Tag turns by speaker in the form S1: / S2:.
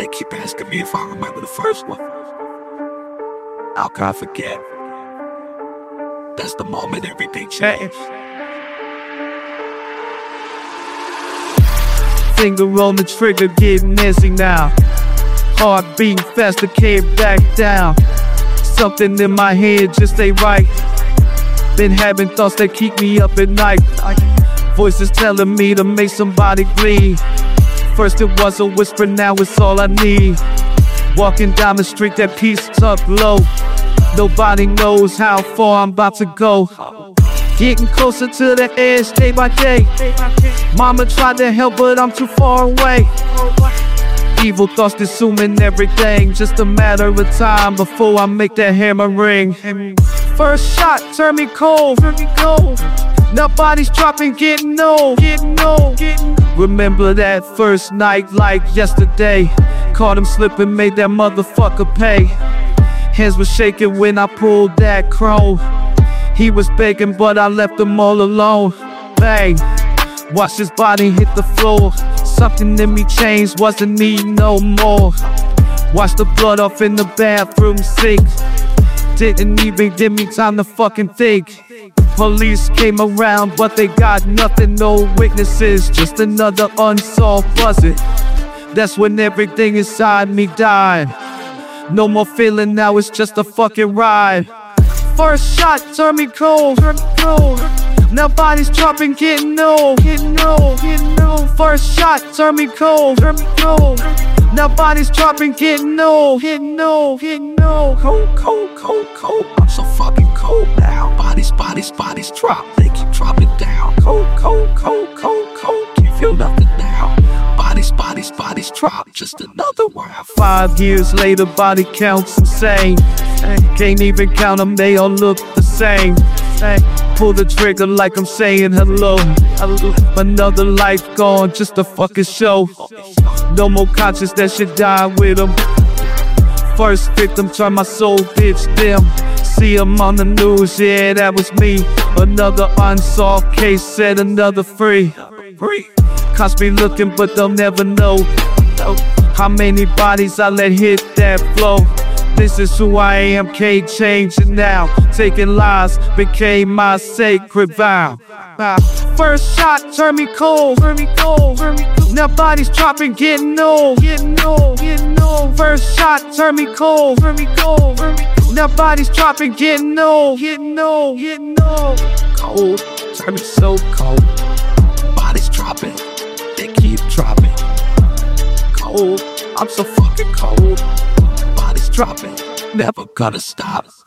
S1: They keep asking me if I remember the first one. How can I forget? That's the moment everything changed.
S2: Finger on the trigger, getting antsy now. Heart beating faster, can't back down. Something in my head just ain't right. Been having thoughts that keep me up at night. Voices telling me to make somebody bleed. First it was a whisper, now it's all I need. Walking down the street, that piece tucked low. Nobody knows how far I'm about to go. Getting closer to the edge day by day. Mama tried to help, but I'm too far away. Evil thoughts consuming everything. Just a matter of time before I make that hammer ring. First shot, turn me cold. Nobody's dropping, getting old, getting old, getting Remember that first night like yesterday. Caught him slipping, made that motherfucker pay. Hands were shaking when I pulled that chrome. He was begging, but I left him all alone. Bang, watch his body hit the floor. Something in me changed, wasn't me no more. Watch the blood off in the bathroom sink. Didn't even give me time to fucking think. Police came around, but they got nothing, no witnesses, just another unsolved puzzle. That's when everything inside me died. No more feeling now, it's just a fucking ride. First shot, turn me cold, turn me cold. Now bodies dropping, getting old, getting old, getting old. First shot, turn me cold, turn me cold. Now bodies dropping, getting old, getting old, getting old.
S1: Cold, cold, cold, cold. I'm so fucking cold now. Bodies, bodies, bodies drop. They keep dropping down. Cold, cold, cold, cold, cold. Can't feel nothing now. Bodies, bodies, bodies drop. Just another round.
S2: Five years later, body counts insane. Can't even count them, they all look the same. Pull the trigger like I'm saying hello. Another life gone, just a fucking show. No more conscious, that should die with them. First victim, turn my soul, bitch, them. See him on the news, yeah, that was me. Another unsolved case, set another free. Be looking, but they'll never know. How many bodies I let hit that flow. This is who I am, K changing now. Taking lies became my sacred vow. First shot, turn me cold, turn me cold, turn me cold. Now bodies dropping, getting old, getting old, getting old. First shot, turn me cold, turn me cold, turn me cold. Now bodies dropping, getting old, getting old, getting old.
S1: Cold, turn me so cold. Bodies dropping, they keep dropping. Cold, I'm so fucking cold. Dropping, never gonna stop.